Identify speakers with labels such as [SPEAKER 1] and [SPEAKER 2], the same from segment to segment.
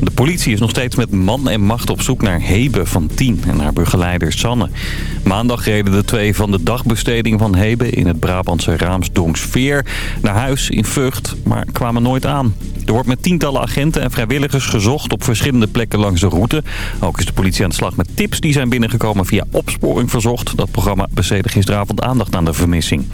[SPEAKER 1] De politie is nog steeds met man en macht op zoek naar Hebe van 10 en haar begeleider Sanne. Maandag reden de twee van de dagbesteding van Hebe in het Brabantse Raamsdonksveer naar huis in Vught, maar kwamen nooit aan. Er wordt met tientallen agenten en vrijwilligers gezocht op verschillende plekken langs de route. Ook is de politie aan de slag met tips die zijn binnengekomen via Opsporing Verzocht. Dat programma besteedde gisteravond aandacht aan de vermissing.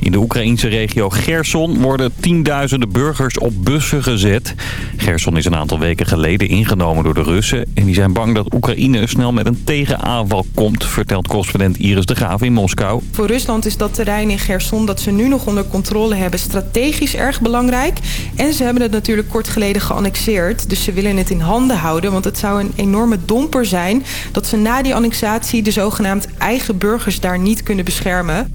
[SPEAKER 1] In de Oekraïnse regio Gerson worden tienduizenden burgers op bussen gezet. Gerson is een aantal weken geleden ingenomen door de Russen. En die zijn bang dat Oekraïne snel met een tegenaanval komt, vertelt correspondent Iris de Graaf in Moskou.
[SPEAKER 2] Voor Rusland is dat terrein in Gerson dat ze nu nog onder controle hebben strategisch erg belangrijk. En ze hebben het natuurlijk kort geleden geannexeerd. Dus ze willen het in handen houden. Want het zou een enorme domper zijn dat ze na die annexatie de zogenaamd eigen burgers daar niet kunnen beschermen.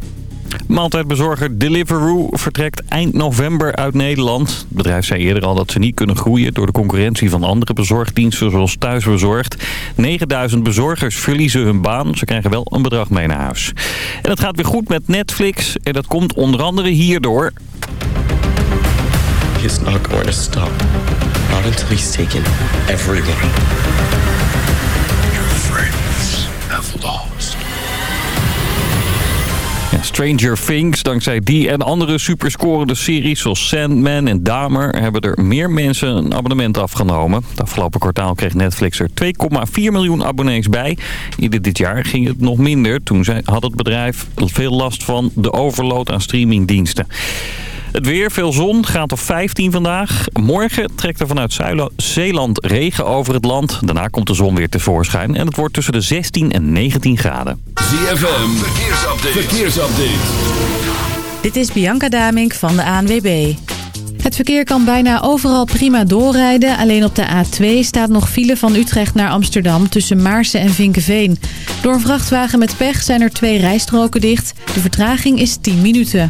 [SPEAKER 1] Maaltijdbezorger Deliveroo vertrekt eind november uit Nederland. Het bedrijf zei eerder al dat ze niet kunnen groeien... door de concurrentie van andere bezorgdiensten zoals Thuisbezorgd. 9000 bezorgers verliezen hun baan. Ze krijgen wel een bedrag mee naar huis. En het gaat weer goed met Netflix. En dat komt onder andere hierdoor.
[SPEAKER 3] He's not going to stop. Not until he's taken everyone.
[SPEAKER 4] Your friends have lost.
[SPEAKER 1] Stranger Things, dankzij die en andere superscorende series zoals Sandman en Dahmer... hebben er meer mensen een abonnement afgenomen. Het afgelopen kwartaal kreeg Netflix er 2,4 miljoen abonnees bij. Ieder dit jaar ging het nog minder. Toen had het bedrijf veel last van de overload aan streamingdiensten. Het weer, veel zon, gaat op 15 vandaag. Morgen trekt er vanuit Zeeland regen over het land. Daarna komt de zon weer tevoorschijn en het wordt tussen de 16 en 19 graden.
[SPEAKER 4] ZFM, verkeersupdate. verkeersupdate.
[SPEAKER 5] Dit is Bianca Damink van de ANWB. Het verkeer kan bijna overal prima doorrijden. Alleen op de A2 staat nog file van Utrecht naar Amsterdam tussen Maarsen en Vinkenveen. Door een vrachtwagen met pech zijn er twee rijstroken dicht. De vertraging is 10 minuten.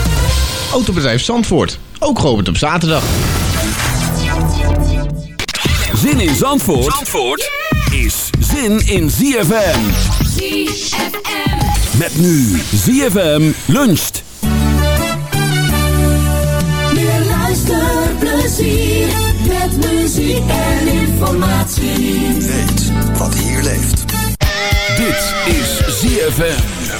[SPEAKER 6] Autobedrijf Zandvoort. Ook geopend op zaterdag.
[SPEAKER 4] Zin in Zandvoort, Zandvoort is zin in ZFM.
[SPEAKER 7] ZFM.
[SPEAKER 4] Met nu ZFM luncht.
[SPEAKER 7] Meer luisterplezier met muziek en informatie.
[SPEAKER 8] Weet wat hier leeft.
[SPEAKER 4] Dit is ZFM.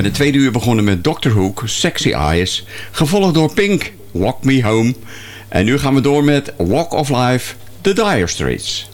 [SPEAKER 9] Ben de tweede uur begonnen met Dr. Hook, Sexy Eyes. Gevolgd door Pink, Walk Me Home. En nu gaan we door met Walk of Life, The Dire Straits.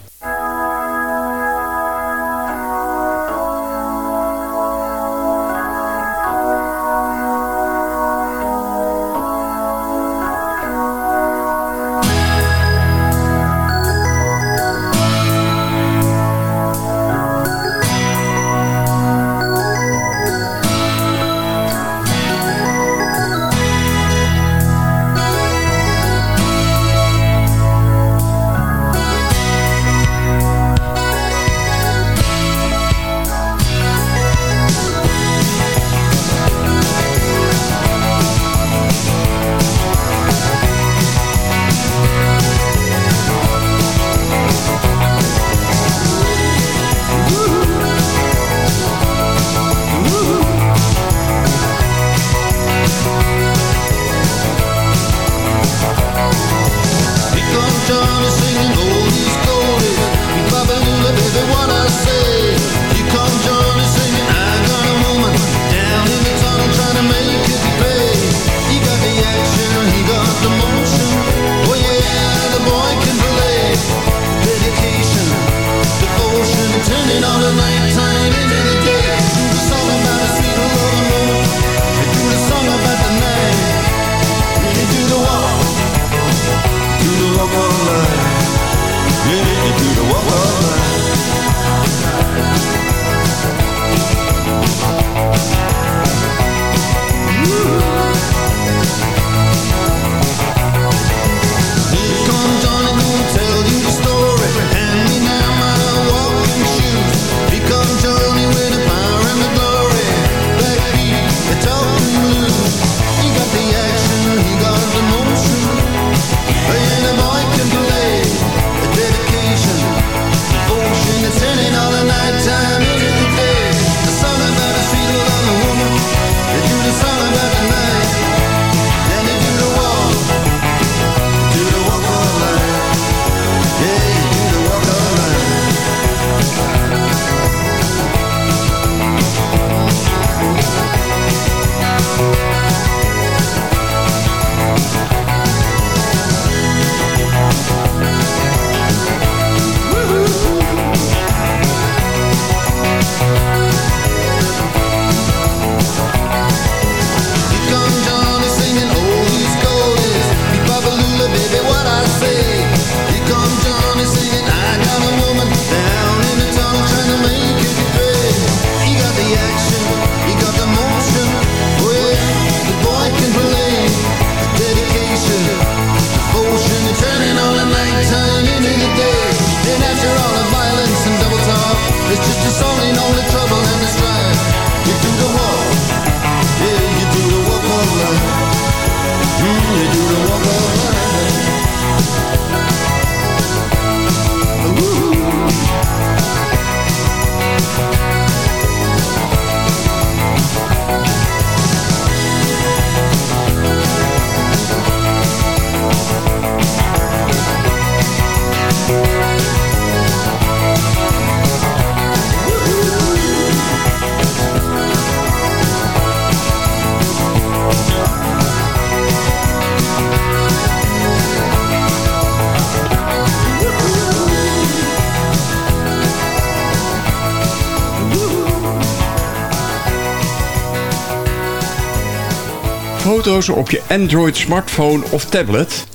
[SPEAKER 9] foto's op je Android smartphone of tablet?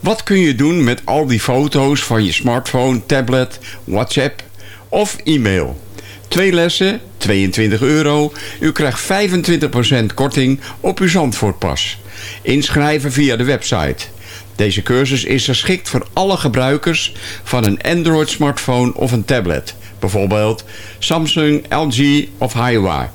[SPEAKER 9] Wat kun je doen met al die foto's van je smartphone, tablet, WhatsApp of e-mail? Twee lessen, 22 euro. U krijgt 25% korting op uw Zandvoortpas. Inschrijven via de website. Deze cursus is geschikt voor alle gebruikers van een Android-smartphone of een tablet. Bijvoorbeeld Samsung, LG of Huawei.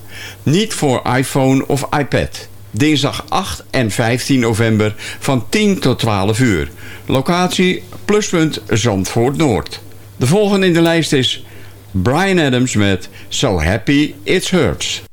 [SPEAKER 9] Niet voor iPhone of iPad dinsdag 8 en 15 november van 10 tot 12 uur. Locatie Pluspunt Zandvoort Noord. De volgende in de lijst is Brian Adams met So Happy It Hurts.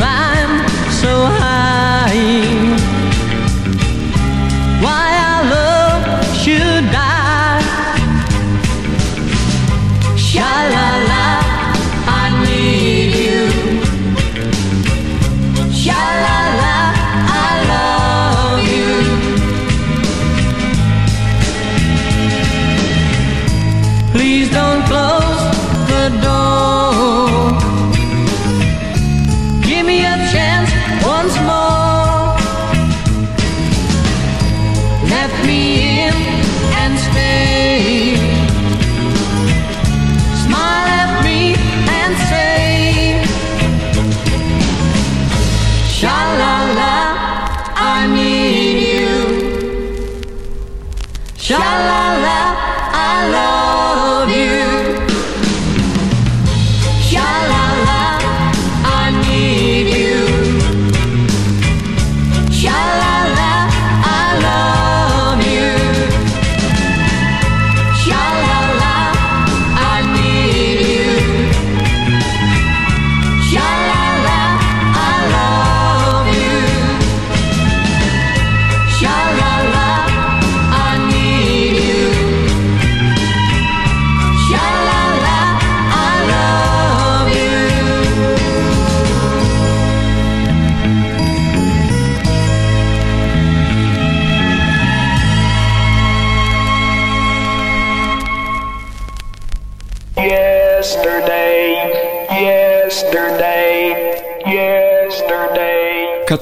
[SPEAKER 7] 哇。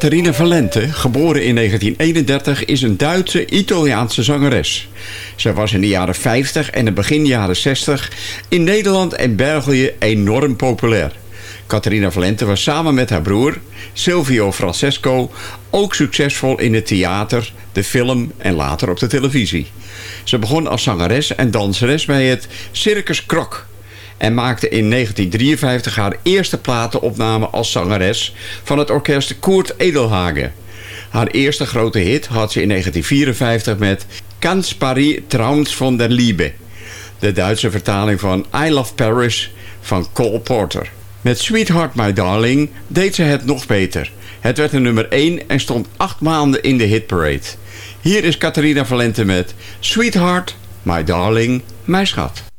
[SPEAKER 9] Catharina Valente, geboren in 1931, is een Duitse Italiaanse zangeres. Zij was in de jaren 50 en het begin jaren 60 in Nederland en België enorm populair. Catharina Valente was samen met haar broer, Silvio Francesco, ook succesvol in het theater, de film en later op de televisie. Ze begon als zangeres en danseres bij het Circus Krok en maakte in 1953 haar eerste platenopname als zangeres van het orkest Koert Edelhagen. Haar eerste grote hit had ze in 1954 met Kans Paris Traums von der Liebe, de Duitse vertaling van I Love Paris van Cole Porter. Met Sweetheart My Darling deed ze het nog beter. Het werd een nummer 1 en stond acht maanden in de hitparade. Hier is Catharina Valente met Sweetheart My Darling, mijn schat.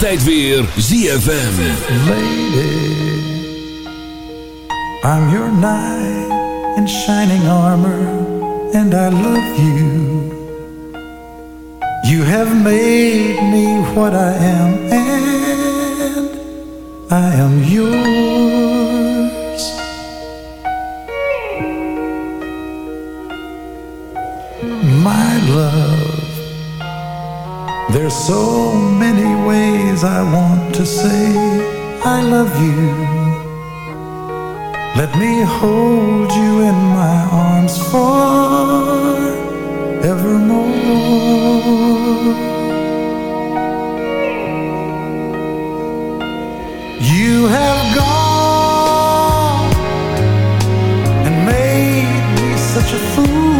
[SPEAKER 4] altijd weer ZFM.
[SPEAKER 10] Lady, I'm your knight in shining armor and I love you. You have made me what I am and I am yours. There's so many ways I want to say I love you. Let me hold you in my arms for evermore. You have gone and made me such a fool.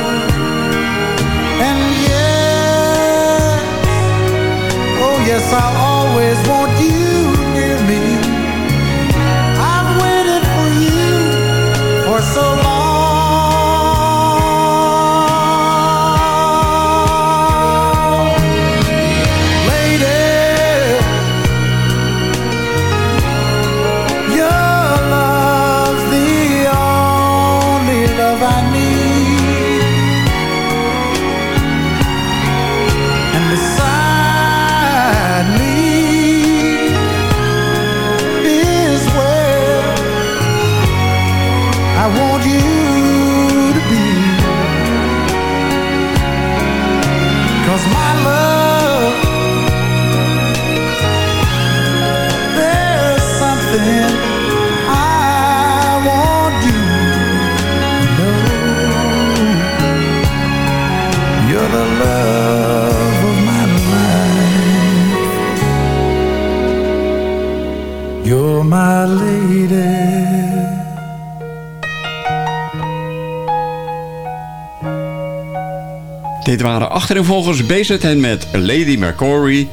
[SPEAKER 10] I'll always want you near me. I've waited for you for so long.
[SPEAKER 9] Dit waren achtereenvolgens BZN met Lady McCory,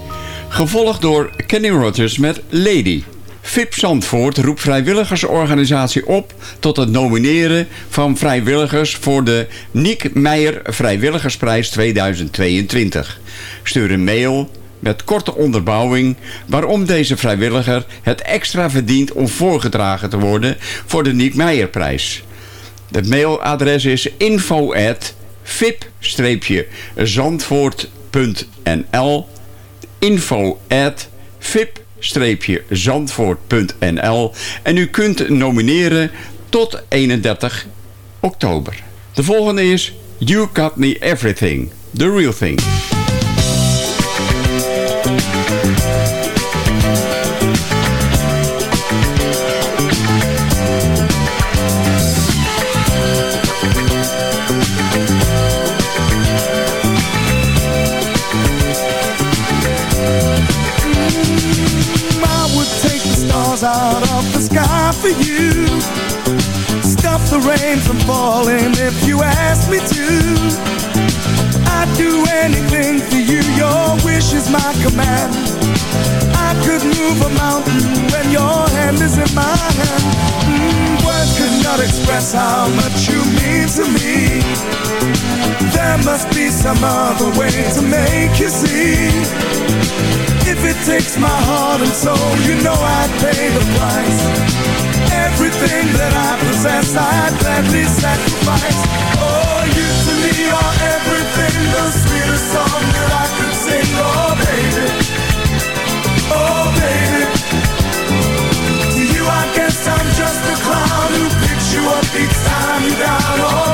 [SPEAKER 9] gevolgd door Kenny Rogers met Lady. VIP Zandvoort roept vrijwilligersorganisatie op tot het nomineren van vrijwilligers voor de Niek Meijer Vrijwilligersprijs 2022. Stuur een mail met korte onderbouwing waarom deze vrijwilliger het extra verdient om voorgedragen te worden voor de Niek Meijerprijs. Het mailadres is info vip-zandvoort.nl info at vip-zandvoort.nl en u kunt nomineren tot 31 oktober. De volgende is You Got Me Everything, The Real Thing.
[SPEAKER 11] The rain from falling if you ask me to. I'd do anything for you, your wish is my command. I could move a mountain when your hand is in my hand. Mm, words could not express how much you mean to me. There must be some other way to make you see. If it takes my heart and soul, you know I'd pay the price. Everything that I possess, I'd gladly sacrifice. Oh, you to me are everything, the sweetest song that I could sing. Oh, baby. Oh, baby. To you, I guess I'm just a clown who picks you up each time you're down. Oh,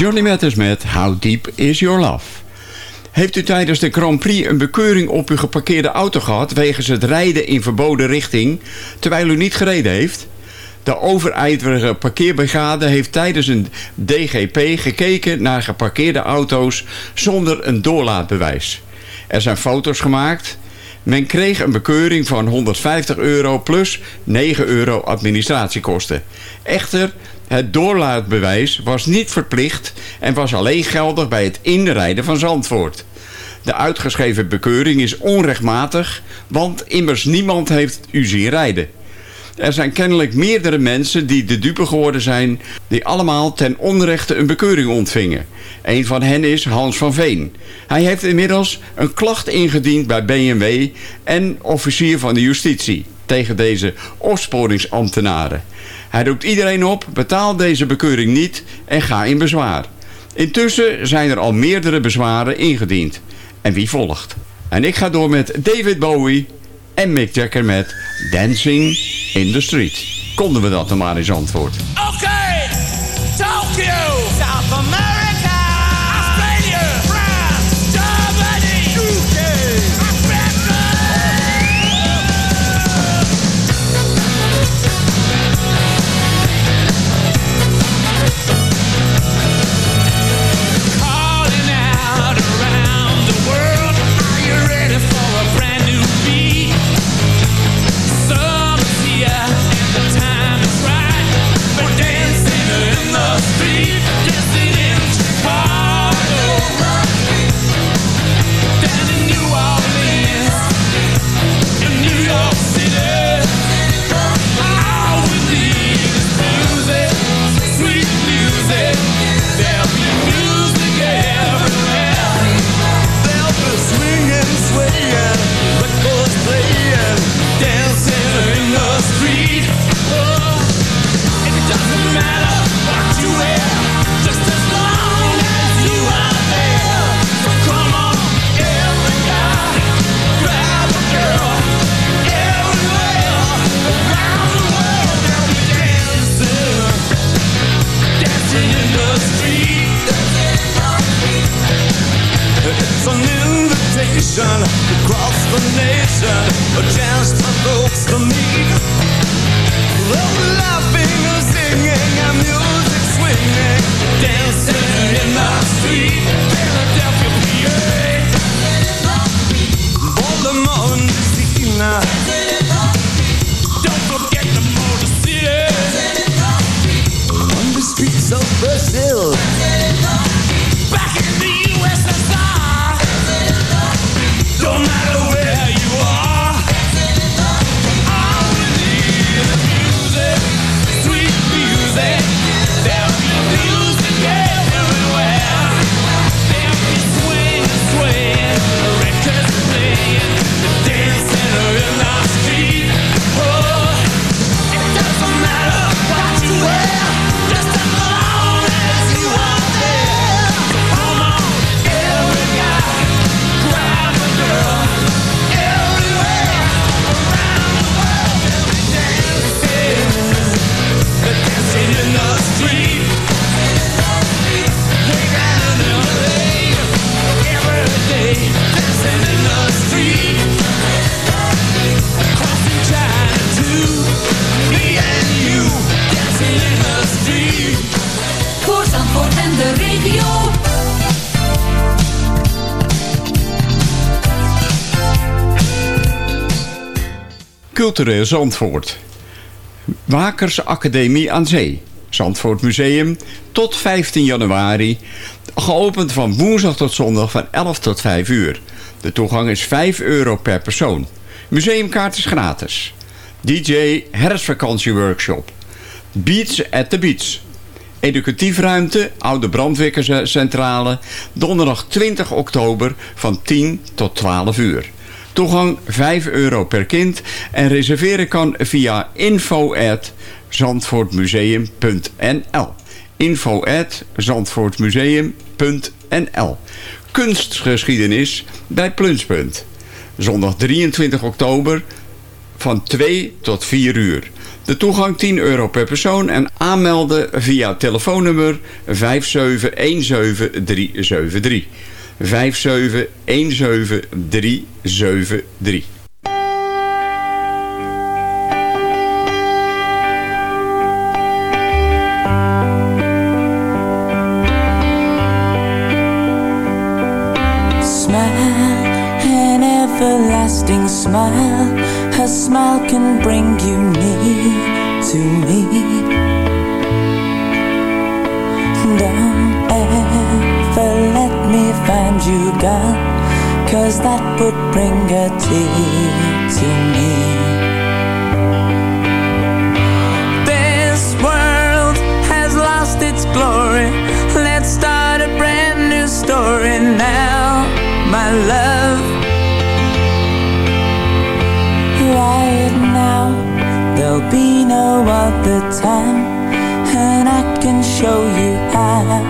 [SPEAKER 9] Johnny Mathers met How Deep Is Your Love. Heeft u tijdens de Grand Prix een bekeuring op uw geparkeerde auto gehad... wegens het rijden in verboden richting, terwijl u niet gereden heeft? De overijverige parkeerbrigade heeft tijdens een DGP gekeken naar geparkeerde auto's zonder een doorlaatbewijs. Er zijn foto's gemaakt. Men kreeg een bekeuring van 150 euro plus 9 euro administratiekosten. Echter, het doorlaatbewijs was niet verplicht en was alleen geldig bij het inrijden van Zandvoort. De uitgeschreven bekeuring is onrechtmatig, want immers niemand heeft u zien rijden. Er zijn kennelijk meerdere mensen die de dupe geworden zijn... die allemaal ten onrechte een bekeuring ontvingen. Een van hen is Hans van Veen. Hij heeft inmiddels een klacht ingediend bij BMW... en officier van de justitie tegen deze opsporingsambtenaren. Hij roept iedereen op, betaal deze bekeuring niet en ga in bezwaar. Intussen zijn er al meerdere bezwaren ingediend. En wie volgt? En ik ga door met David Bowie en Mick Jagger met Dancing in the Street. Konden we dat dan maar eens antwoord? Cultureel Zandvoort. Wakers Academie aan Zee. Zandvoort Museum tot 15 januari. Geopend van woensdag tot zondag van 11 tot 5 uur. De toegang is 5 euro per persoon. Museumkaart is gratis. DJ Herfstvakantieworkshop. Beats at the Beach. Educatief ruimte, oude brandweercentrale. Donderdag 20 oktober van 10 tot 12 uur. Toegang 5 euro per kind en reserveren kan via info zandvoortmuseum.nl info zandvoortmuseum.nl Kunstgeschiedenis bij Plunspunt. Zondag 23 oktober van 2 tot 4 uur. De toegang 10 euro per persoon en aanmelden via telefoonnummer 5717373. 5717373.
[SPEAKER 7] Smile, an everlasting smile. Her smile can bring you near to me. Don't let me find you gone, cause that would bring a tear to me. This world has lost its glory. Let's start a brand new story now, my love. Right now, there'll be no other time, and I can show you how,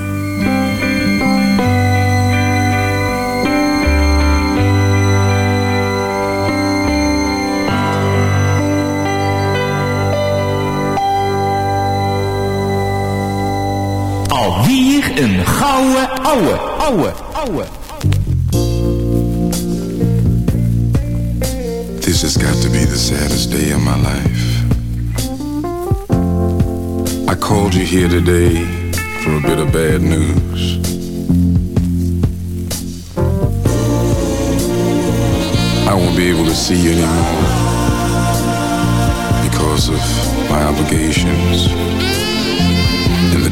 [SPEAKER 4] Alweer een gouden ouwe, ouwe, ouwe.
[SPEAKER 12] This has got to be the saddest day of my life. I called you here today for a bit of bad news. I won't be able to see you anymore because of my obligations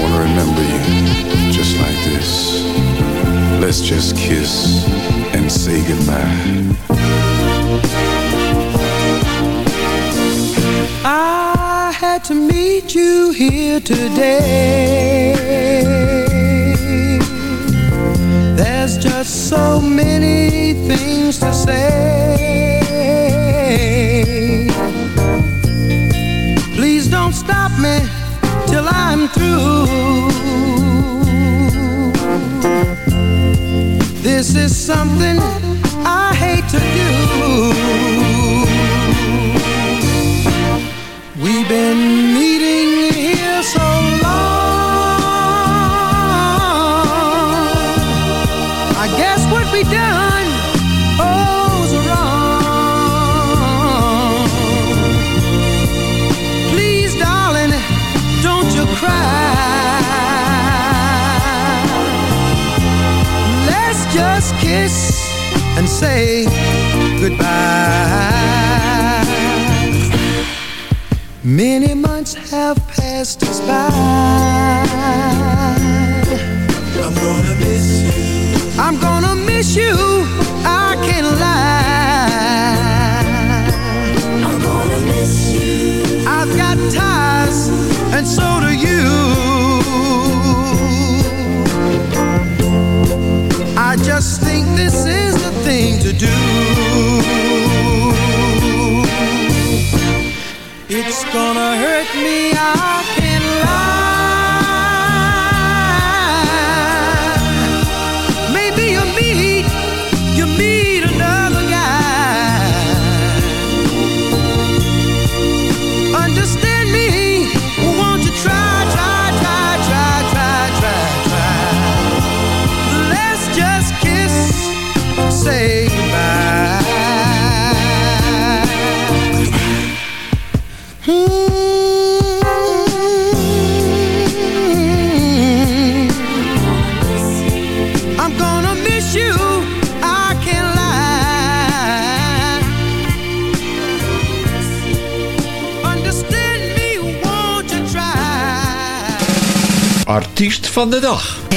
[SPEAKER 12] Want to remember you just like this. Let's just kiss and say goodbye.
[SPEAKER 10] I had to meet you here today. There's just so many things to say. This is something I hate to do. Goodbye. Many months have passed us by. I'm gonna miss you. I'm gonna miss you. I can't lie. I'm gonna miss you. I've got ties, and so do you. I just think this is thing to do. It's gonna hurt me, I
[SPEAKER 9] Artiest van de dag.
[SPEAKER 13] Er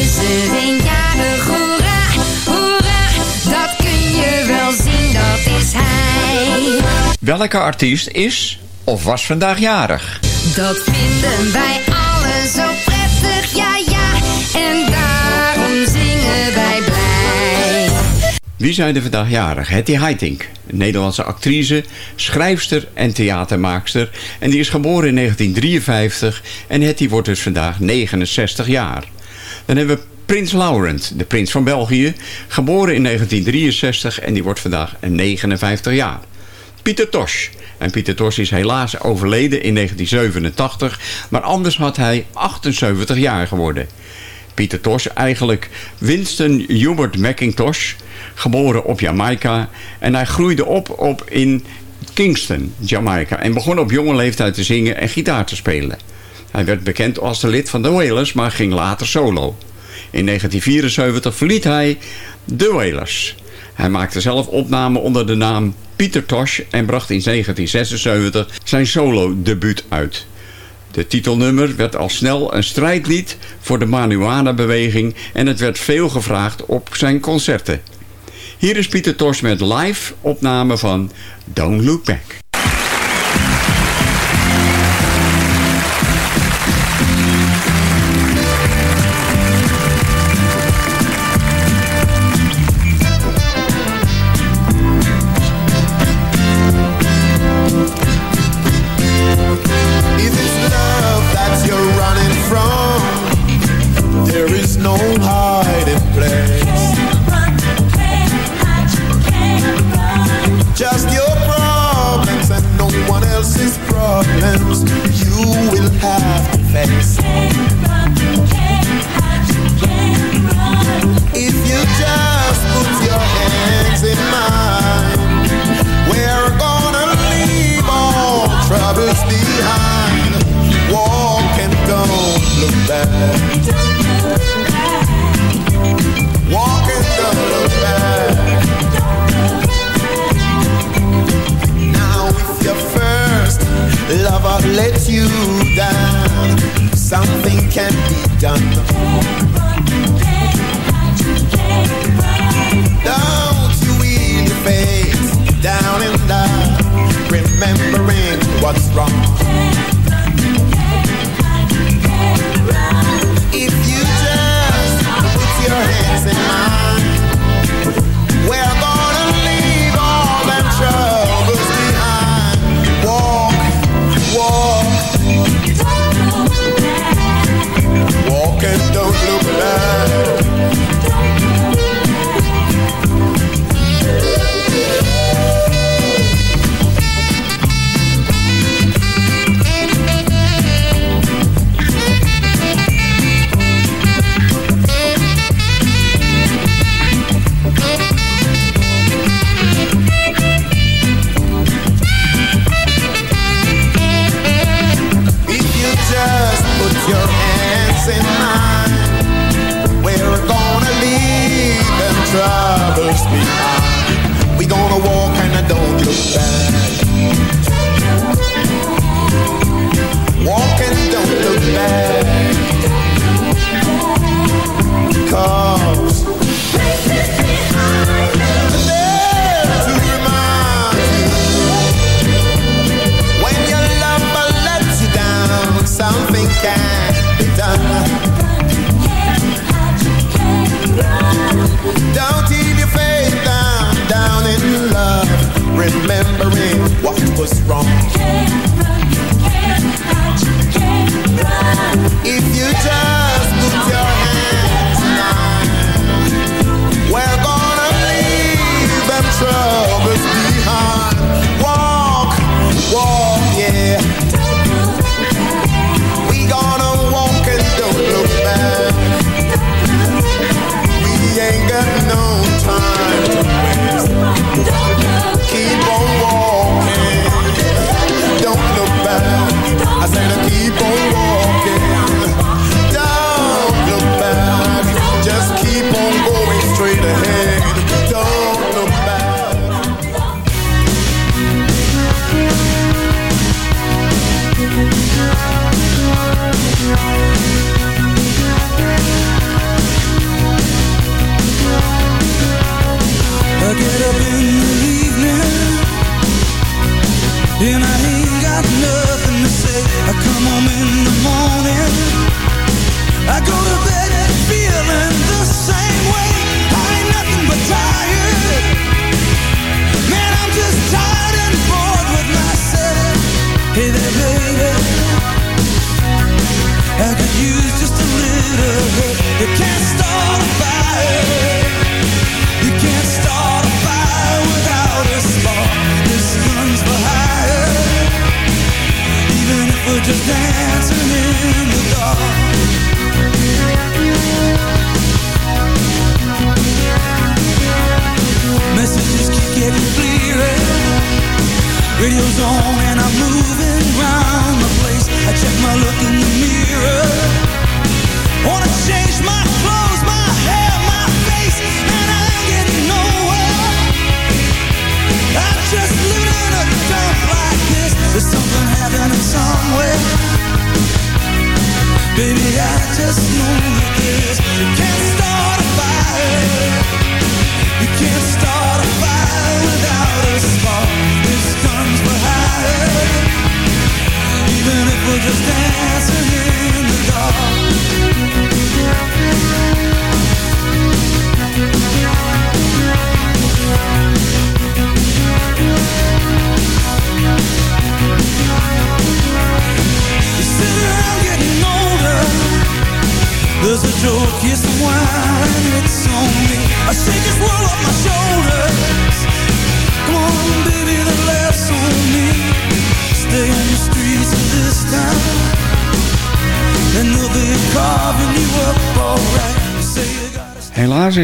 [SPEAKER 13] is er een jarig, hoera, hoera, dat kun je wel zien, dat is hij.
[SPEAKER 9] Welke artiest is of was vandaag jarig?
[SPEAKER 13] Dat vinden wij allen zo prettig, ja ja, en daarom zingen wij blij.
[SPEAKER 9] Wie zijn er vandaag jarig? Hetty Heiting, een Nederlandse actrice, schrijfster en theatermaakster. En die is geboren in 1953 en Hetty wordt dus vandaag 69 jaar. Dan hebben we Prins Laurent, de prins van België, geboren in 1963 en die wordt vandaag 59 jaar. Pieter Tosh. En Pieter Tosh is helaas overleden in 1987, maar anders had hij 78 jaar geworden. Pieter Tosh eigenlijk Winston Hubert McIntosh, geboren op Jamaica. En hij groeide op, op in Kingston, Jamaica. En begon op jonge leeftijd te zingen en gitaar te spelen. Hij werd bekend als de lid van de Wailers, maar ging later solo. In 1974 verliet hij de Wailers. Hij maakte zelf opnamen onder de naam Pieter Tosh en bracht in 1976 zijn solo-debuut uit. De titelnummer werd al snel een strijdlied voor de marihuana-beweging en het werd veel gevraagd op zijn concerten. Hier is Pieter Tosh met live opname van Don't Look Back.
[SPEAKER 14] Hands in mine, we're gonna leave them troubles behind. We gonna walk and I don't look back. remembering what was wrong. You
[SPEAKER 15] can't run, you can't hide, you can't run. If you
[SPEAKER 11] die.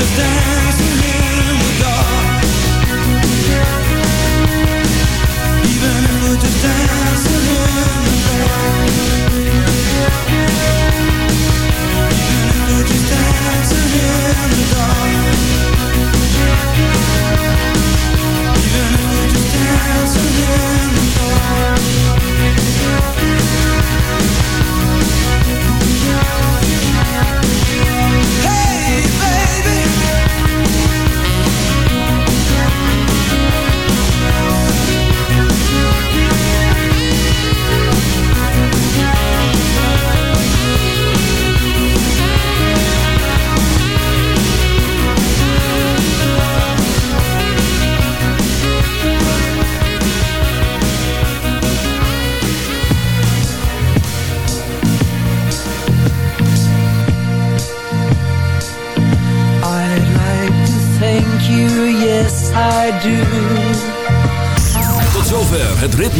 [SPEAKER 15] just
[SPEAKER 4] down